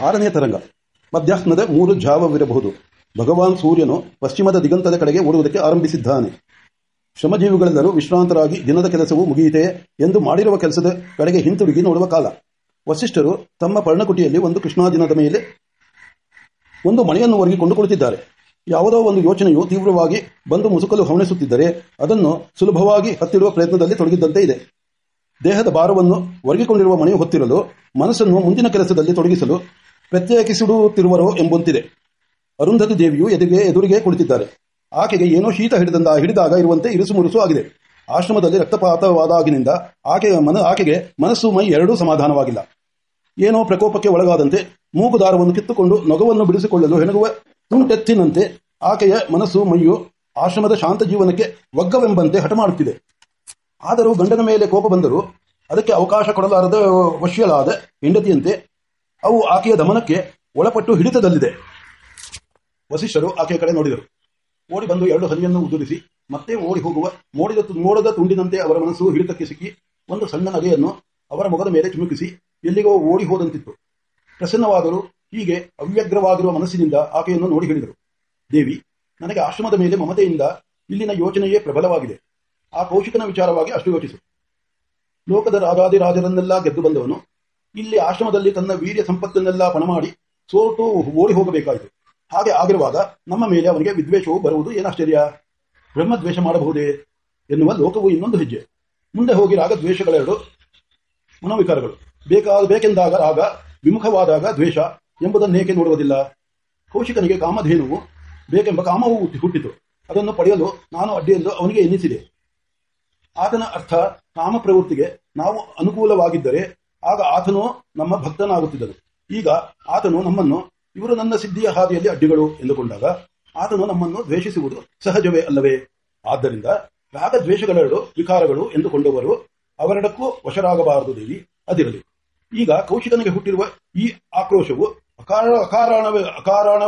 ಆರನೇ ತರಂಗ. ಮಧ್ಯಾಹ್ನದ ಮೂರು ಜಾವವಿರಬಹುದು. ಭಗವಾನ್ ಸೂರ್ಯನು ಪಶ್ಚಿಮದ ದಿಗಂತದ ಕಡೆಗೆ ಓಡುವುದಕ್ಕೆ ಆರಂಭಿಸಿದ್ದಾನೆ. ಶ್ರಮಜೀವಿಗಳೆಲ್ಲರೂ ವಿಶ್ರಾಂತರಾಗಿ ದಿನದ ಕೆಲಸವು ಮುಗಿಯಿತೆ ಎಂದು ಮಾಡಿರುವ ಕೆಲಸದ ಕಡೆಗೆ ಹಿಂತಿರುಗಿ ನೋಡುವ ಕಾಲ. ವಸಿಷ್ಠರು ತಮ್ಮ ಪರ್ಣಕುಟಿಯಲ್ಲಿ ಒಂದು ಕೃಷ್ಣಾ ದಿನದ ಮೇಲೆ ಒಂದು ಮನೆಯನ್ನು ಒರಗಿಕೊಂಡು ಕೊಂಡುಕೊಳ್ಳುತ್ತಿದ್ದಾರೆ ಯಾವುದೋ ಒಂದು ಯೋಚನೆಯು ತೀವ್ರವಾಗಿ ಬಂದು ಮುಸುಕಲು ಹವಣಿಸುತ್ತಿದ್ದರೆ ಅದನ್ನು ಸುಲಭವಾಗಿ ಹತ್ತಿಡುವ ಪ್ರಯತ್ನದಲ್ಲಿ ತೊಡಗಿದ್ದಂತೆ ಇದೆ. ದೇಹದ ಭಾರವನ್ನು ಒರಗಿಕೊಂಡಿರುವ ಮನೆಯು ಹೊತ್ತಿರಲು, ಮನಸ್ಸನ್ನು ಮುಂದಿನ ಕೆಲಸದಲ್ಲಿ ತೊಡಗಿಸಲು ಪ್ರತ್ಯೇಕಿಸಿಡುತ್ತಿರುವರೋ ಎಂಬಂತಿದೆ. ಅರುಂಧತಿ ದೇವಿಯು ಎದುರಿಗೆ ಎದುರಿಗೆ ಕುಳಿತಿದ್ದಾರೆ. ಆಕೆಗೆ ಏನೋ ಶೀತ ಹಿಡಿದಂದ ಹಿಡಿದಾಗ ಇರುವಂತೆ ಇರುಸು ಮುರುಸು ಆಗಿದೆ. ಆಶ್ರಮದಲ್ಲಿ ರಕ್ತಪಾತವಾದಾಗಿನಿಂದ ಆಕೆಯ ಮನ, ಆಕೆಗೆ ಮನಸ್ಸು ಮೈ ಎರಡೂ ಸಮಾಧಾನವಾಗಿಲ್ಲ. ಏನೋ ಪ್ರಕೋಪಕ್ಕೆ ಒಳಗಾದಂತೆ ಮೂಗು ದಾರವನ್ನು ಕಿತ್ತುಕೊಂಡು ನೊಗವನ್ನು ಬಿಡಿಸಿಕೊಳ್ಳಲು ಹೆಣಗುವ ತುಂಟೆತ್ತಿನಂತೆ ಆಕೆಯ ಮನಸ್ಸು ಮೈಯು ಆಶ್ರಮದ ಶಾಂತ ಜೀವನಕ್ಕೆ ಒಗ್ಗವೆಂಬಂತೆ ಹಠ ಮಾಡುತ್ತಿದೆ. ಆದರೂ ಗಂಡನ ಮೇಲೆ ಕೋಪ ಬಂದರೂ ಅದಕ್ಕೆ ಅವಕಾಶ ಕೊಡಲಾರದ ವಶ್ಯಲಾದ ಹೆಂಡತಿಯಂತೆ ಅವು ಆಕೆಯ ದಮನಕ್ಕೆ ಒಳಪಟ್ಟು ಹಿಡಿತದಲ್ಲಿದೆ. ವಸಿಷ್ಠರು ಆಕೆಯ ಕಡೆ ನೋಡಿದರು. ಓಡಿ ಬಂದು ಎರಡು ಹನಿಯನ್ನು ಉದುರಿಸಿ ಮತ್ತೆ ಓಡಿ ಹೋಗುವ, ಮೋಡಿದ ಮೋಡದ ತುಂಡಿನಂತೆ ಅವರ ಮನಸ್ಸು ಹಿಡಿತಕ್ಕೆ ಸಿಕ್ಕಿ ಒಂದು ಸಣ್ಣ ನಗೆಯನ್ನು ಅವರ ಮೊಗದ ಮೇಲೆ ಚಿಮುಕಿಸಿ ಎಲ್ಲಿಗೋ ಓಡಿ ಹೋದಂತಿತ್ತು. ಪ್ರಸನ್ನವಾದರೂ ಹೀಗೆ ಅವ್ಯಗ್ರವಾಗಿರುವ ಮನಸ್ಸಿನಿಂದ ಆಕೆಯನ್ನು ನೋಡಿ ಹೇಳಿದರು ದೇವಿ, ನನಗೆ ಆಶ್ರಮದ ಮೇಲೆ ಮಮತೆಯಿಂದ ಇಲ್ಲಿನ ಯೋಚನೆಯೇ ಪ್ರಬಲವಾಗಿದೆ. ಆ ಕೌಶಿಕನ ವಿಚಾರವಾಗಿ ಅಷ್ಟು ಯೋಚಿಸು ಲೋಕದ ರಾಜಾದಿರಾಜರನ್ನೆಲ್ಲ ಗೆದ್ದು ಬಂದವನು ಇಲ್ಲಿ ಆಶ್ರಮದಲ್ಲಿ ತನ್ನ ವೀರ್ಯ ಸಂಪತ್ತನ್ನೆಲ್ಲ ಪಣ ಮಾಡಿ ಸೋತು ಓಡಿ ಹೋಗಬೇಕಾಯಿತು. ಹಾಗೆ ಆಗಿರುವಾಗ ನಮ್ಮ ಮೇಲೆ ಅವನಿಗೆ ವಿದ್ವೇಷವು ಬರುವುದು ಏನಾಶ್ಚರ್ಯ? ಬ್ರಹ್ಮದ್ವೇಷ ಮಾಡಬಹುದೇ? ಎನ್ನುವ ಲೋಕವು ಇನ್ನೊಂದು ಹೆಜ್ಜೆ. ಮುಂದೆ ಹೋಗಿ ರಾಗದ್ವೇಷಗಳೆರಡು ಮನೋವಿಕಾರಗಳು. ಬೇಕಾದ ಬೇಕೆಂದಾಗ ರಾಗ, ವಿಮುಖವಾದಾಗ ದ್ವೇಷ ಎಂಬುದನ್ನೇಕೆ ನೋಡುವುದಿಲ್ಲ? ಕೌಶಿಕನಿಗೆ ಕಾಮಧೇನುವು ಬೇಕೆಂಬ ಕಾಮವು ಹುಟ್ಟಿತು. ಅದನ್ನು ಪಡೆಯಲು ನಾನು ಅಡ್ಡಿಯೆಂದು ಅವನಿಗೆ ಎನ್ನಿಸಿದೆ. ಆತನ ಅರ್ಥ ಕಾಮ ಪ್ರವೃತ್ತಿಗೆ ನಾವು ಅನುಕೂಲವಾಗಿದ್ದರೆ ಆಗ ಆತನು ನಮ್ಮ ಭಕ್ತನಾಗುತ್ತಿದ್ದನು. ಈಗ ಆತನು ನಮ್ಮನ್ನು, ಇವರು ನನ್ನ ಸಿದ್ಧಿಯ ಹಾದಿಯಲ್ಲಿ ಅಡ್ಡಿಗಳು ಎಂದುಕೊಂಡಾಗ ಆತನು ನಮ್ಮನ್ನು ದ್ವೇಷಿಸುವುದು ಸಹಜವೇ ಅಲ್ಲವೇ? ಆದ್ದರಿಂದ ರಾಗದ್ವೇಷಗಳೆರಡು ವಿಕಾರಗಳು ಎಂದುಕೊಂಡವರು ಅವರೆಡಕ್ಕೂ ವಶರಾಗಬಾರದು ದೇವಿ, ಅದಿರಲಿ. ಈಗ ಕೌಶಿಕನಿಗೆ ಹುಟ್ಟಿರುವ ಈ ಆಕ್ರೋಶವು ಅಕಾರಣ, ಅಕಾರಣವೇ, ಅಕಾರಣ,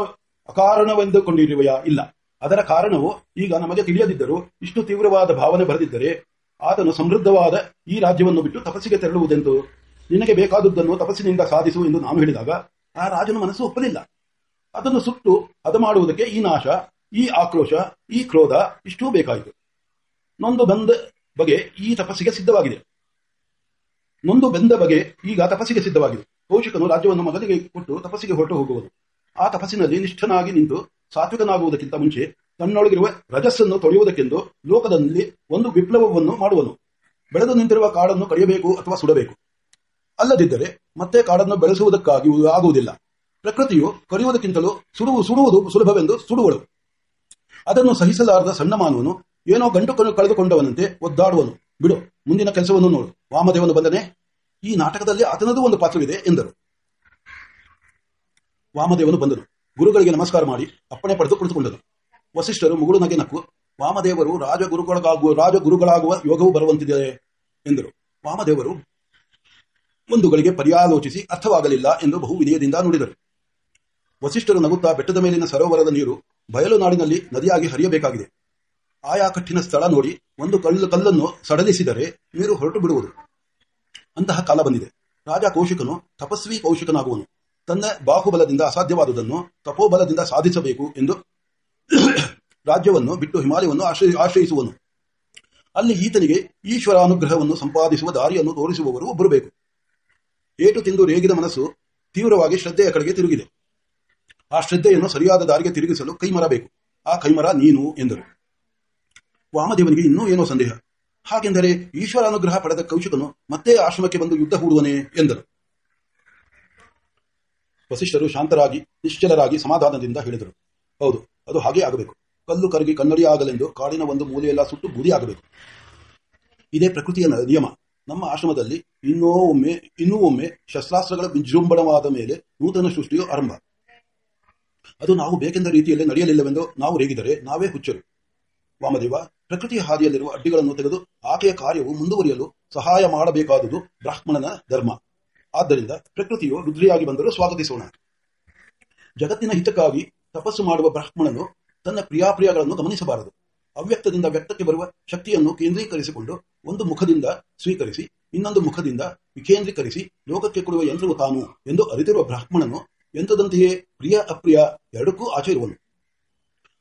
ಅಕಾರಣವೆಂದುಕೊಂಡಿರುವೆಯಾ? ಇಲ್ಲ. ಅದರ ಕಾರಣವು ಈಗ ನಮಗೆ ತಿಳಿಯದಿದ್ದರೂ ಇಷ್ಟು ತೀವ್ರವಾದ ಭಾವನೆ ಬರೆದಿದ್ದರೆ ಆತನು ಸಮೃದ್ಧವಾದ ಈ ರಾಜ್ಯವನ್ನು ಬಿಟ್ಟು ತಪಸ್ಸಿಗೆ ತೆರಳುವುದೆಂದು ನಿನಗೆ ಬೇಕಾದದ್ದನ್ನು ತಪಸ್ಸಿನಿಂದ ಸಾಧಿಸು ಎಂದು ನಾನು ಹೇಳಿದಾಗ ಆ ರಾಜನ ಮನಸ್ಸು ಒಪ್ಪಲಿಲ್ಲ. ಅದನ್ನು ಸುಟ್ಟು ಅದು ಮಾಡುವುದಕ್ಕೆ ಈ ನಾಶ, ಈ ಆಕ್ರೋಶ, ಈ ಕ್ರೋಧ ಇಷ್ಟೂ ಬೇಕಾಯಿತು. ನೊಂದು ಬಂದ ಬಗೆ ಈ ತಪಸ್ಸಿಗೆ ಸಿದ್ಧವಾಗಿದೆ. ನೊಂದು ಬೆಂದ ಬಗೆ ಈಗ ತಪಸ್ಸಿಗೆ ಸಿದ್ಧವಾಗಿದೆ. ಕೌಶಿಕನು ರಾಜ್ಯವನ್ನು ಮಗನಿಗೆ ಕೊಟ್ಟು ತಪಸ್ಸಿಗೆ ಹೊರಟು ಹೋಗುವುದು ಆ ತಪಸ್ಸಿನಲ್ಲಿ ನಿಷ್ಠನಾಗಿ ನಿಂತು ಸಾತ್ವಿಕನಾಗುವುದಕ್ಕಿಂತ ಮುಂಚೆ ತನ್ನೊಳಗಿರುವ ರಜಸ್ಸನ್ನು ತೊಳೆಯುವುದಕ್ಕೆಂದು ಲೋಕದಲ್ಲಿ ಒಂದು ವಿಪ್ಲವವನ್ನು ಮಾಡುವನು. ಬೆಳೆದು ನಿಂತಿರುವ ಕಾಡನ್ನು ಕಡಿಯಬೇಕು ಅಥವಾ ಸುಡಬೇಕು. ಅಲ್ಲದಿದ್ದರೆ ಮತ್ತೆ ಕಾಡನ್ನು ಬೆಳೆಸುವುದಕ್ಕಾಗಿ ಆಗುವುದಿಲ್ಲ. ಪ್ರಕೃತಿಯು ಕರೆಯುವುದಕ್ಕಿಂತಲೂ ಸುಡುವು ಸುಡುವುದು ಸುಲಭವೆಂದು ಸುಡುವಳು. ಅದನ್ನು ಸಹಿಸಲಾರದ ಸಣ್ಣ ಮಾನವನು ಏನೋ ಗಂಟು ಕಳೆದುಕೊಂಡವನಂತೆ ಒದ್ದಾಡುವನು. ಬಿಡು, ಮುಂದಿನ ಕೆಲಸವನ್ನು ನೋಡು. ವಾಮದೇವನು ಬಂದನೆ? ಈ ನಾಟಕದಲ್ಲಿ ಆತನದು ಒಂದು ಪಾತ್ರವಿದೆ, ಎಂದರು. ವಾಮದೇವನು ಬಂದನು. ಗುರುಗಳಿಗೆ ನಮಸ್ಕಾರ ಮಾಡಿ ಅಪ್ಪಣೆ ಪಡೆದು ಕುಳಿತುಕೊಂಡನು. ವಸಿಷ್ಠರು ಮುಗುಳು ನಗೆ ನಕ್ಕು, ವಾಮದೇವರು ರಾಜಗುರುಗಳಾಗುವ ರಾಜಗುರುಗಳಾಗುವ ಯೋಗವು ಬರುವಂತಿದೆ, ಎಂದರು. ವಾಮದೇವರು ಒಂದು ಗಳಿಗೆ ಪರ್ಯಾಲೋಚಿಸಿ ಅರ್ಥವಾಗಲಿಲ್ಲ ಎಂದು ಬಹು ವಿನಯದಿಂದ ನುಡಿದರು. ವಸಿಷ್ಠರು ನಗುತ್ತಾ ಬೆಟ್ಟದ ಮೇಲಿನ ಸರೋವರದ ನೀರು ಬಯಲು ನಾಡಿನಲ್ಲಿ ನದಿಯಾಗಿ ಹರಿಯಬೇಕಾಗಿದೆ. ಆಯಾ ಕಟ್ಟಿನ ಸ್ಥಳ ನೋಡಿ ಒಂದು ಕಲ್ಲು ಕಲ್ಲನ್ನು ಸಡಲಿಸಿದರೆ ನೀರು ಹೊರಟು ಬಿಡುವುದು. ಅಂತಹ ಕಾಲ ಬಂದಿದೆ. ರಾಜ ಕೌಶಿಕನು ತಪಸ್ವಿ ಕೌಶಿಕನಾಗುವನು. ತನ್ನ ಬಾಹುಬಲದಿಂದ ಅಸಾಧ್ಯವಾದುದನ್ನು ತಪೋಬಲದಿಂದ ಸಾಧಿಸಬೇಕು ಎಂದು ರಾಜ್ಯವನ್ನು ಬಿಟ್ಟು ಹಿಮಾಲಯವನ್ನು ಆಶ್ರಯಿಸುವನು. ಅಲ್ಲಿ ಈತನಿಗೆ ಈಶ್ವರಾನುಗ್ರಹವನ್ನು ಸಂಪಾದಿಸುವ ದಾರಿಯನ್ನು ತೋರಿಸುವವರು ಒಬ್ಬರು ಬೇಕು. ಏಟು ತಿಂದು ರೇಗಿದ ಮನಸ್ಸು ತೀವ್ರವಾಗಿ ಶ್ರದ್ಧೆಯ ಕಡೆಗೆ ತಿರುಗಿದೆ. ಆ ಶ್ರದ್ಧೆಯನ್ನು ಸರಿಯಾದ ದಾರಿಗೆ ತಿರುಗಿಸಲು ಕೈಮರ ಬೇಕು ಆ ಕೈಮರ ನೀನು ಎಂದರು. ವಾಮದೇವನಿಗೆ ಇನ್ನೂ ಏನೋ ಸಂದೇಹ. ಹಾಗೆಂದರೆ ಈಶ್ವರ ಅನುಗ್ರಹ ಪಡೆದ ಕೌಶಿಕನು ಮತ್ತೆ ಆಶ್ರಮಕ್ಕೆ ಬಂದು ಯುದ್ಧ ಹೂಡುವನೇ ಎಂದರು. ವಸಿಷ್ಠರು ಶಾಂತರಾಗಿ, ನಿಶ್ಚಲರಾಗಿ ಸಮಾಧಾನದಿಂದ ಹೇಳಿದರು. ಹೌದು, ಅದು ಹಾಗೆ ಆಗಬೇಕು. ಕಲ್ಲು ಕರಗಿ ಕನ್ನಡಿ ಆಗಲೆಂದು ಕಾಡಿನ ಒಂದು ಮೂಲೆಯೆಲ್ಲ ಸುಟ್ಟು ಬೂದಿ ಆಗಬೇಕು. ಇದೇ ಪ್ರಕೃತಿಯ ನಿಯಮ. ನಮ್ಮ ಆಶ್ರಮದಲ್ಲಿ ಇನ್ನೂ ಒಮ್ಮೆ ಇನ್ನೂ ಒಮ್ಮೆ ಶಸ್ತ್ರಾಸ್ತ್ರಗಳ ವಿಜೃಂಭಣವಾದ ಮೇಲೆ ನೂತನ ಸೃಷ್ಟಿಯು ಆರಂಭ. ಅದು ನಾವು ಬೇಕೆಂದ ರೀತಿಯಲ್ಲಿ ನಡೆಯಲಿಲ್ಲವೆಂದು ನಾವು ರೇಗಿದರೆ ನಾವೇ ಹುಚ್ಚರು. ವಾಮದೇವ, ಪ್ರಕೃತಿಯ ಹಾದಿಯಲ್ಲಿರುವ ಅಡ್ಡಿಗಳನ್ನು ತೆಗೆದು ಆಕೆಯ ಕಾರ್ಯವು ಮುಂದುವರಿಯಲು ಸಹಾಯ ಮಾಡಬೇಕಾದುದು ಬ್ರಾಹ್ಮಣನ ಧರ್ಮ. ಆದ್ದರಿಂದ ಪ್ರಕೃತಿಯು ರುದ್ರಿಯಾಗಿ ಬಂದರೂ ಸ್ವಾಗತಿಸೋಣ. ಜಗತ್ತಿನ ಹಿತಕ್ಕಾಗಿ ತಪಸ್ಸು ಮಾಡುವ ಬ್ರಾಹ್ಮಣನು ತನ್ನ ಪ್ರಿಯಾಪ್ರಿಯಗಳನ್ನು ಗಮನಿಸಬಾರದು. ಅವ್ಯಕ್ತದಿಂದ ವ್ಯಕ್ತಕ್ಕೆ ಬರುವ ಶಕ್ತಿಯನ್ನು ಕೇಂದ್ರೀಕರಿಸಿಕೊಂಡು ಒಂದು ಮುಖದಿಂದ ಸ್ವೀಕರಿಸಿ, ಇನ್ನೊಂದು ಮುಖದಿಂದ ವಿಕೇಂದ್ರೀಕರಿಸಿ ಲೋಕಕ್ಕೆ ಕೊಡುವ ಯಂತ್ರವು ತಾನು ಎಂದು ಅರಿತಿರುವ ಬ್ರಾಹ್ಮಣನು ಯಂತ್ರದಂತೆಯೇ ಪ್ರಿಯ ಅಪ್ರಿಯ ಎರಡಕ್ಕೂ ಆಚೆ ಇರುವನು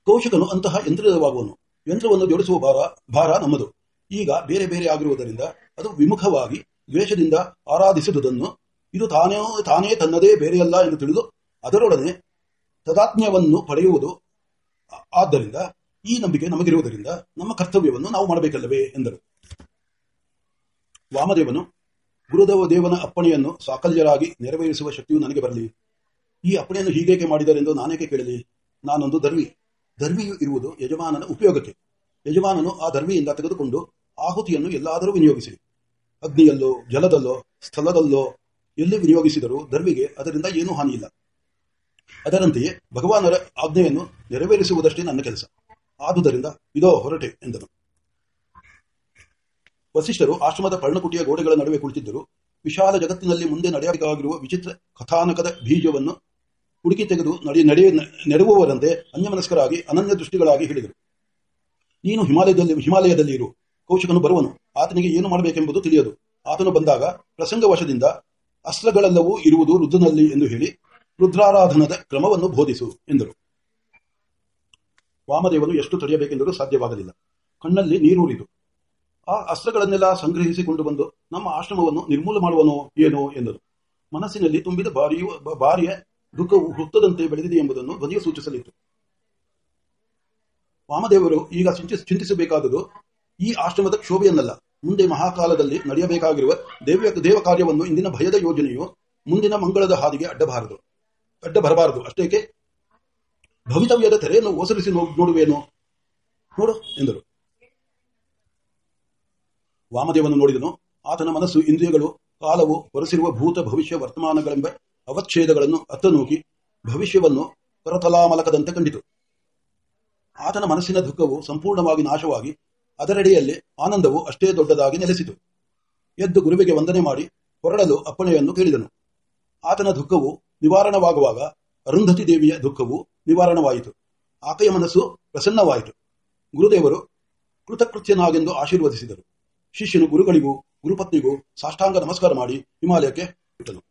ಕೌಶಿಕನು ಅಂತಹ ಯಂತ್ರವಾಗುವನು ಯಂತ್ರವನ್ನು ಜೋಡಿಸುವ ಭಾರ ಭಾರ ನಮ್ಮದು. ಈಗ ಬೇರೆ ಬೇರೆ ಆಗಿರುವುದರಿಂದ ಅದು ವಿಮುಖವಾಗಿ ದ್ವೇಷದಿಂದ ಆರಾಧಿಸಿದುದನ್ನು ಇದು ತಾನೇ ತಾನೇ ತನ್ನದೇ ಬೇರೆಯಲ್ಲ ಎಂದು ತಿಳಿದು ಅದರೊಡನೆ ತದಾತ್ಮ್ಯವನ್ನು ಪಡೆಯುವುದು. ಆದ್ದರಿಂದ ಈ ನಂಬಿಕೆ ನಮಗಿರುವುದರಿಂದ ನಮ್ಮ ಕರ್ತವ್ಯವನ್ನು ನಾವು ಮಾಡಬೇಕಲ್ಲವೇ ಎಂದರು. ವಾಮದೇವನು, ಗುರುದೇವ ದೇವನ ಅಪ್ಪಣೆಯನ್ನು ಸಾಕಲ್ಯರಾಗಿ ನೆರವೇರಿಸುವ ಶಕ್ತಿಯು ನನಗೆ ಬರಲಿ. ಈ ಅಪ್ಪಣೆಯನ್ನು ಹೀಗೇಕೆ ಮಾಡಿದರೆಂದು ನಾನೇಕೆ ಕೇಳಲಿ? ನಾನೊಂದು ಧರ್ಮಿ. ಧರ್ಮಿಯು ಇರುವುದು ಯಜಮಾನನ ಉಪಯೋಗಕ್ಕೆ. ಯಜಮಾನನು ಆ ಧರ್ಮಿಯಿಂದ ತೆಗೆದುಕೊಂಡು ಆಹುತಿಯನ್ನು ಎಲ್ಲಾದರೂ ವಿನಿಯೋಗಿಸಿ. ಅಗ್ನಿಯಲ್ಲೋ, ಜಲದಲ್ಲೋ, ಸ್ಥಳದಲ್ಲೋ ಎಲ್ಲಿ ವಿನಿಯೋಗಿಸಿದರೂ ಧರ್ಮಿಗೆ ಅದರಿಂದ ಏನೂ ಹಾನಿಯಿಲ್ಲ. ಅದರಂತೆಯೇ ಭಗವಾನರ ಆಜ್ಞೆಯನ್ನು ನೆರವೇರಿಸುವುದಷ್ಟೇ ನನ್ನ ಕೆಲಸ. ಆದುದರಿಂದ ಇದೋ ಹೊರಟೆ ಎಂದನು. ವಸಿಷ್ಠರು ಆಶ್ರಮದ ಪರ್ಣಕುಟಿಯ ಗೋಡೆಗಳ ನಡುವೆ ಕುಳಿತಿದ್ದರು. ವಿಶಾಲ ಜಗತ್ತಿನಲ್ಲಿ ಮುಂದೆ ನಡೆಯಬೇಕಾಗಿರುವ ವಿಚಿತ್ರ ಕಥಾನಕದ ಬೀಜವನ್ನು ಹುಡುಕಿ ತೆಗೆದು ನಡೆ ನಡೆಯ ನೆಡುವವರಂತೆ ಅನ್ಯಮನಸ್ಕರಾಗಿ ಅನನ್ಯ ದೃಷ್ಟಿಗಳಾಗಿ ಹೇಳಿದರು. ನೀನು ಹಿಮಾಲಯದಲ್ಲಿ ಹಿಮಾಲಯದಲ್ಲಿ ಇರು. ಕೌಶಿಕನು ಬರುವನು. ಆತನಿಗೆ ಏನು ಮಾಡಬೇಕೆಂಬುದು ತಿಳಿಯದು. ಆತನು ಬಂದಾಗ ಪ್ರಸಂಗವಶದಿಂದ ಅಸ್ತ್ರಗಳೆಲ್ಲವೂ ಇರುವುದು ರುದ್ರನಲ್ಲಿ ಎಂದು ಹೇಳಿ ರುದ್ರಾರಾಧನದ ಕ್ರಮವನ್ನು ಬೋಧಿಸು ಎಂದರು. ವಾಮದೇವನು ಎಷ್ಟು ತಡೆಯಬೇಕೆಂದರೂ ಸಾಧ್ಯವಾಗಲಿಲ್ಲ. ಕಣ್ಣಲ್ಲಿ ನೀರೂರಿತು. ಆ ಅಸ್ತ್ರಗಳನ್ನೆಲ್ಲ ಸಂಗ್ರಹಿಸಿಕೊಂಡು ಬಂದು ನಮ್ಮ ಆಶ್ರಮವನ್ನು ನಿರ್ಮೂಲ ಮಾಡುವನು ಏನೋ ಎಂದರು. ಮನಸ್ಸಿನಲ್ಲಿ ತುಂಬಿದ ಬಾರಿಯು ಬಾರಿಯ ದುಃಖವು ಹುತ್ತದಂತೆ ಬೆಳೆದಿದೆ ಎಂಬುದನ್ನು ಧ್ವನಿಯು ಸೂಚಿಸಲಿತ್ತು. ವಾಮದೇವರು ಈಗ ಚಿಂತಿಸ ಚಿಂತಿಸಬೇಕಾದುದು ಈ ಆಶ್ರಮದ ಕ್ಷೋಭೆಯನ್ನಲ್ಲ. ಮುಂದೆ ಮಹಾಕಾಲದಲ್ಲಿ ನಡೆಯಬೇಕಾಗಿರುವ ದೇವ ದೇವ ಕಾರ್ಯವನ್ನು ಇಂದಿನ ಭಯದ ಯೋಜನೆಯು ಮುಂದಿನ ಮಂಗಳದ ಹಾದಿಗೆ ಅಡ್ಡಬಾರದು. ಅಡ್ಡ ಬರಬಾರದು ಅಷ್ಟೇಕೆ? ಭವಿತವ್ಯದ ತೆರೆಯನ್ನು ಒಸರಿಸಿ ನೋಡುವೇನು? ನೋಡು, ಎಂದರು. ವಾಮದೇವನು ನೋಡಿದನು, ಆತನ ಮನಸ್ಸು ಇಂದ್ರಿಯಗಳು, ಕಾಲವು ಹೊರಸಿರುವ ಭೂತ ಭವಿಷ್ಯ ವರ್ತಮಾನಗಳೆಂಬ ಅವಚ್ಛೇದಗಳನ್ನು ಅತ್ತನೂಕಿ ಭವಿಷ್ಯವನ್ನು ಕರತಲಾಮಲಕದಂತೆ ಕಂಡಿತು. ಆತನ ಮನಸ್ಸಿನ ದುಃಖವು ಸಂಪೂರ್ಣವಾಗಿ ನಾಶವಾಗಿ, ಅದರೆಡೆಯಲ್ಲಿ ಆನಂದವು ಅಷ್ಟೇ ದೊಡ್ಡದಾಗಿ ನೆಲೆಸಿತು. ಎದ್ದು ಗುರುವಿಗೆ ವಂದನೆ ಮಾಡಿ ಹೊರಡಲು ಅಪ್ಪಣೆಯನ್ನು ಕೇಳಿದನು. ಆತನ ದುಃಖವು ನಿವಾರಣವಾಗುವಾಗ ಅರುಂಧತಿ ದೇವಿಯ ದುಃಖವು ನಿವಾರಣವಾಯಿತು. ಆಕೆಯ ಮನಸ್ಸು ಪ್ರಸನ್ನವಾಯಿತು. ಗುರುದೇವರು ಕೃತಕೃತ್ಯನಾಗೆಂದು ಆಶೀರ್ವದಿಸಿದರು. ಶಿಷ್ಯನು ಗುರುಗಳಿಗೂ, ಗುರುಪತ್ನಿಗೂ ಸಾಷ್ಟಾಂಗ ನಮಸ್ಕಾರ ಮಾಡಿ ಹಿಮಾಲಯಕ್ಕೆ ಬಿಟ್ಟನು.